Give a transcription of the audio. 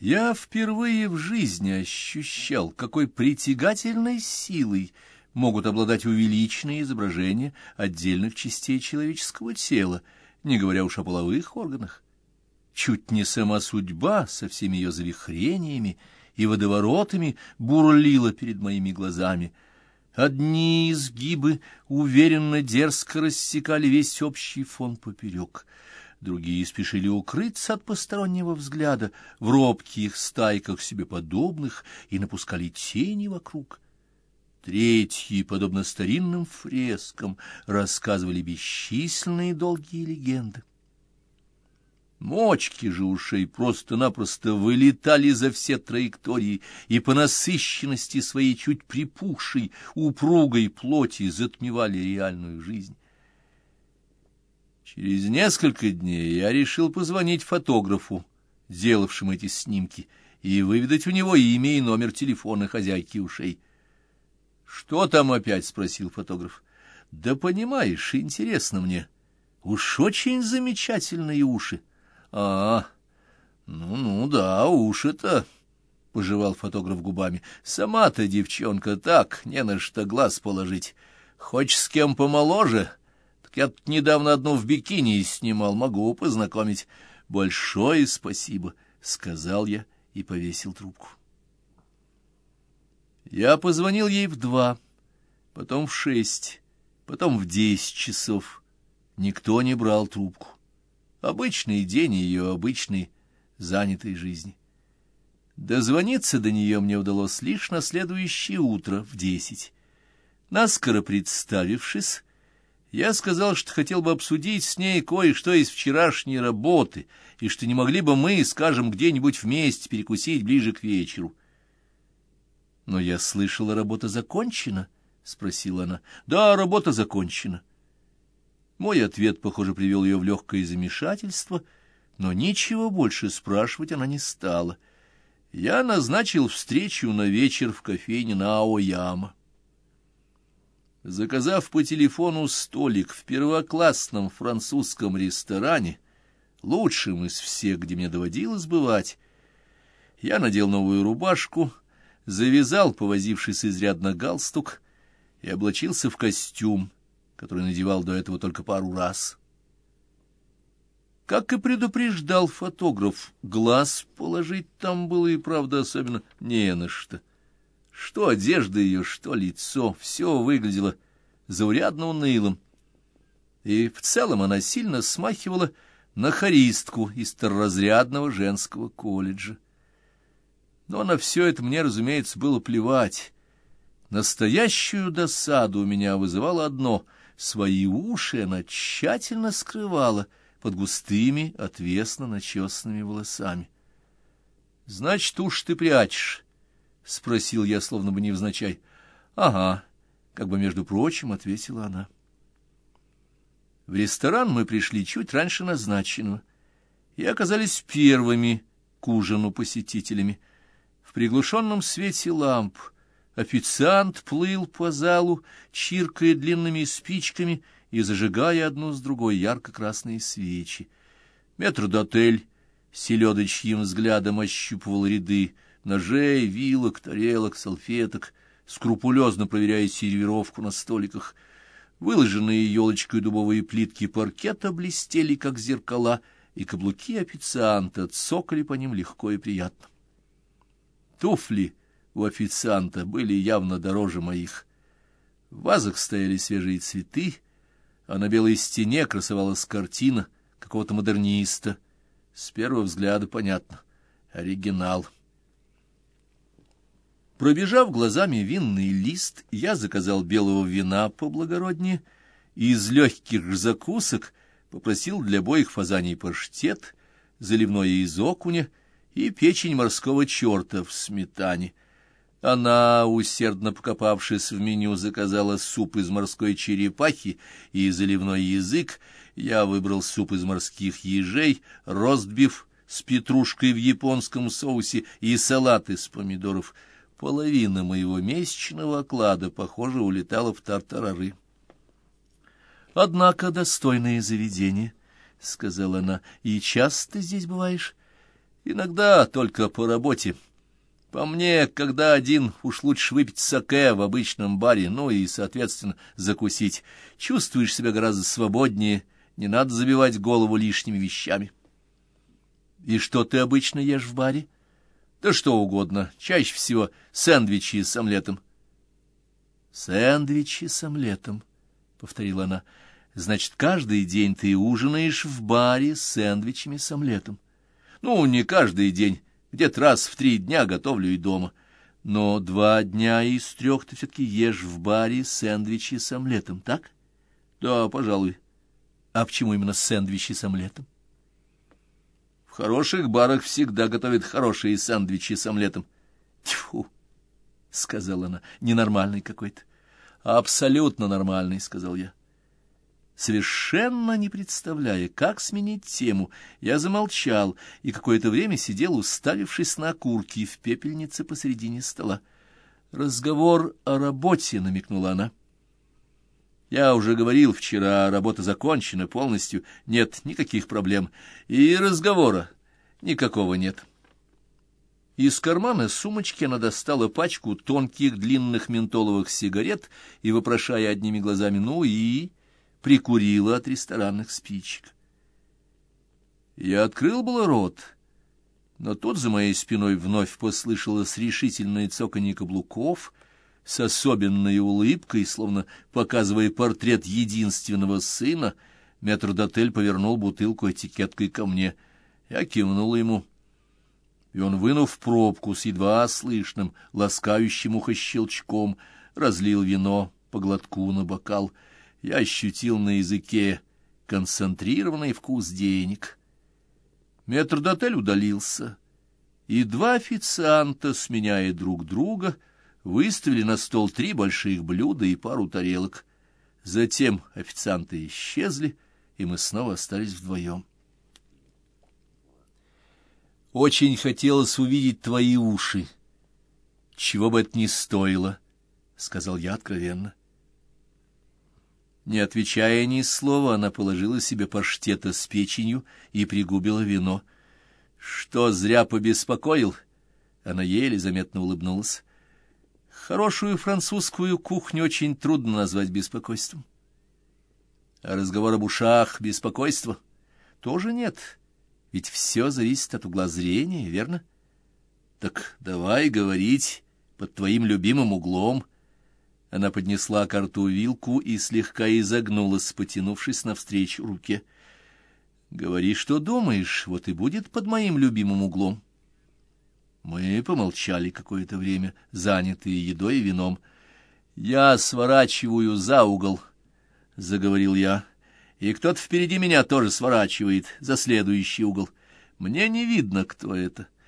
Я впервые в жизни ощущал, какой притягательной силой могут обладать увеличенные изображения отдельных частей человеческого тела, не говоря уж о половых органах. Чуть не сама судьба со всеми ее завихрениями и водоворотами бурлила перед моими глазами. Одни изгибы уверенно дерзко рассекали весь общий фон поперек — другие спешили укрыться от постороннего взгляда в робких стайках себе подобных и напускали тени вокруг. Третьи, подобно старинным фрескам, рассказывали бесчисленные долгие легенды. Мочки же ушей просто-напросто вылетали за все траектории и по насыщенности своей чуть припухшей, упругой плоти затмевали реальную жизнь. Через несколько дней я решил позвонить фотографу, делавшему эти снимки, и выведать у него имя и номер телефона хозяйки ушей. — Что там опять? — спросил фотограф. — Да понимаешь, интересно мне. Уж очень замечательные уши. — А, ну-ну, да, уши-то... — пожевал фотограф губами. — Сама-то девчонка так, не на что глаз положить. Хочешь с кем помоложе? Я тут недавно одну в бикини снимал, могу познакомить. Большое спасибо, — сказал я и повесил трубку. Я позвонил ей в два, потом в шесть, потом в десять часов. Никто не брал трубку. Обычный день ее обычной занятой жизни. Дозвониться до нее мне удалось лишь на следующее утро в десять. Наскоро представившись, я сказал, что хотел бы обсудить с ней кое-что из вчерашней работы, и что не могли бы мы, скажем, где-нибудь вместе перекусить ближе к вечеру. — Но я слышала, работа закончена? — спросила она. — Да, работа закончена. Мой ответ, похоже, привел ее в легкое замешательство, но ничего больше спрашивать она не стала. Я назначил встречу на вечер в кофейне на Аояма. Заказав по телефону столик в первоклассном французском ресторане, лучшем из всех, где мне доводилось бывать, я надел новую рубашку, завязал, повозившись изрядно галстук, и облачился в костюм, который надевал до этого только пару раз. Как и предупреждал фотограф, глаз положить там было и, правда, особенно не на что. Что одежда ее, что лицо, все выглядело заурядно унылым. И в целом она сильно смахивала на хористку из второразрядного женского колледжа. Но на все это мне, разумеется, было плевать. Настоящую досаду у меня вызывало одно — свои уши она тщательно скрывала под густыми, отвесно начесанными волосами. — Значит, уж ты прячешь, — спросил я, словно бы невзначай. — Ага, — как бы, между прочим, ответила она. В ресторан мы пришли чуть раньше назначенного и оказались первыми к ужину посетителями. В приглушенном свете ламп официант плыл по залу, чиркая длинными спичками и зажигая одну с другой ярко-красные свечи. Метрдотель селедочьим взглядом ощупывал ряды ножей, вилок, тарелок, салфеток, скрупулезно проверяя сервировку на столиках. Выложенные елочкой дубовые плитки паркета блестели, как зеркала, и каблуки официанта цокали по ним легко и приятно. Туфли у официанта были явно дороже моих. В вазах стояли свежие цветы, а на белой стене красовалась картина какого-то модерниста. С первого взгляда понятно — оригинал — Пробежав глазами винный лист, я заказал белого вина поблагороднее и из легких закусок попросил для обоих фазаний паштет, заливное из окуня и печень морского черта в сметане. Она, усердно покопавшись в меню, заказала суп из морской черепахи и заливной язык. Я выбрал суп из морских ежей, ростбиф с петрушкой в японском соусе и салат из помидоров — Половина моего месячного оклада, похоже, улетала в тартарары. «Однако достойное заведение», — сказала она, — «и часто здесь бываешь?» Иногда только по работе. По мне, когда один, уж лучше выпить саке в обычном баре, ну и, соответственно, закусить. Чувствуешь себя гораздо свободнее, не надо забивать голову лишними вещами. И что ты обычно ешь в баре? Да что угодно, чаще всего сэндвичи с омлетом. Сэндвичи с омлетом, — повторила она. Значит, каждый день ты ужинаешь в баре с сэндвичами с омлетом. Ну, не каждый день, где-то раз в три дня готовлю и дома. Но два дня из трех ты все-таки ешь в баре сэндвичи с омлетом, так? Да, пожалуй. А почему именно сэндвичи с омлетом? Хороших барах всегда готовят хорошие сэндвичи с омлетом. Тьфу, — сказала она, — ненормальный какой-то. Абсолютно нормальный, — сказал я. Совершенно не представляя, как сменить тему, я замолчал и какое-то время сидел, уставившись на окурки в пепельнице посредине стола. «Разговор о работе», — намекнула она. «Я уже говорил вчера, работа закончена полностью, нет никаких проблем, и разговора никакого нет». Из кармана сумочки она достала пачку тонких длинных ментоловых сигарет и, вопрошая одними глазами «ну и...» прикурила от ресторанных спичек. Я открыл было рот, но тут за моей спиной вновь послышалось решительное цоканье каблуков с особенной улыбкой, словно показывая портрет единственного сына, метрдотель повернул бутылку этикеткой ко мне. Я кивнул ему, и он, вынув пробку с едва слышным, ласкающим ухо щелчком, разлил вино по глотку на бокал — я ощутил на языке концентрированный вкус денег. Метрдотель удалился, и два официанта, сменяя друг друга, выставили на стол три больших блюда и пару тарелок. Затем официанты исчезли, и мы снова остались вдвоем. Очень хотелось увидеть твои уши. Чего бы это ни стоило, — сказал я откровенно. Не отвечая ни слова, она положила себе паштета с печенью и пригубила вино. Что зря побеспокоил? Она еле заметно улыбнулась. Хорошую французскую кухню очень трудно назвать беспокойством. А разговор об ушах — беспокойство? Тоже нет, ведь все зависит от угла зрения, верно? Так давай говорить под твоим любимым углом — она поднесла к рту вилку и слегка изогнулась, потянувшись навстречу руке. — Говори, что думаешь, вот и будет под моим любимым углом. Мы помолчали какое-то время, занятые едой и вином. — Я сворачиваю за угол, — заговорил я, — и кто-то впереди меня тоже сворачивает за следующий угол. Мне не видно, кто это. —